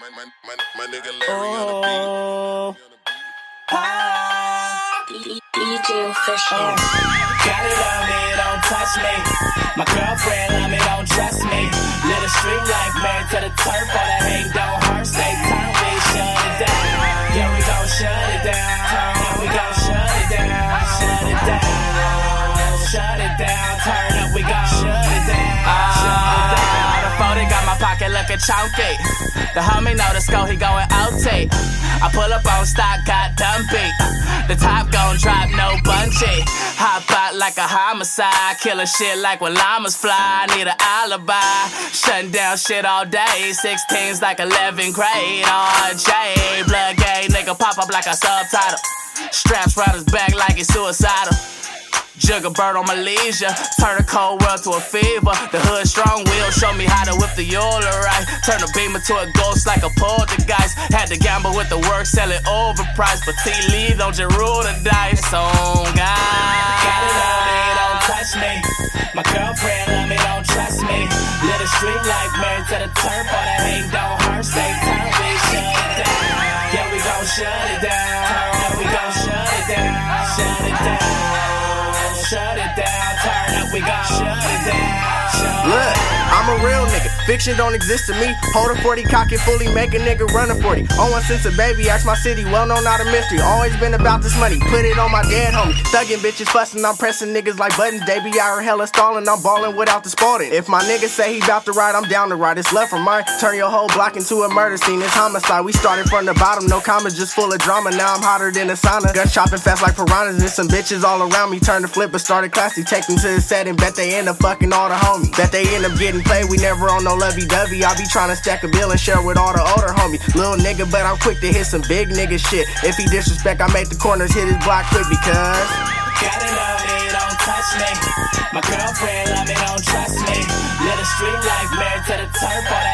My, my, my nigga Larry on the beat. Oh. DJ official. Got it on me, don't touch me. My girlfriend love me, don't trust me. Little street life, married to the turf, pocket looking chunky. The homie know the score, he going outtake. I pull up on stock, got dumpy. The top gon' drop, no bunchy. Hop out like a homicide. Killer shit like when llamas fly. Need an alibi. Shutting down shit all day. 16's like 11th grade. RJ. Blood gay nigga pop up like a subtitle. Straps round his back like he's suicidal. Jug a bird on leisure, turn a cold world to a fever. The hood strong will show me how to whip the Yola right. Turn a beamer to a ghost like a poltergeist. Had to gamble with the work, sell it overpriced. But T Lee don't just roll the dice. Oh God, got it on me, don't touch me. My girlfriend love me, don't trust me. Little street life, married to the turf, all that hate don't hurt. Stay Look, I'm a real. Fiction don't exist to me. Hold a 40, cock it fully, make a nigga run a 40. On one since a baby, ask my city, well known, not a mystery. Always been about this money, put it on my dead homie. Thuggin' bitches fussin', I'm pressing niggas like buttons. They be hella stallin', I'm ballin' without the spalding. If my nigga say he bout to ride, I'm down to ride. It's love from mine. Turn your whole block into a murder scene. It's homicide. We started from the bottom, no commas, just full of drama. Now I'm hotter than a sauna. Gun chopping fast like piranhas. There's some bitches all around me. Turn the flip, but started classy. Take them to the set and bet they end up fucking all the homies. Bet they end up getting played. We never on no lovey dovey. I be trying to stack a bill and share with all the older homies. Little nigga, but I'm quick to hit some big nigga shit. If he disrespect, I make the corners hit his block quick because. Gotta love me, don't touch me. My girlfriend love me, don't trust me. Little street life, married to the turf, all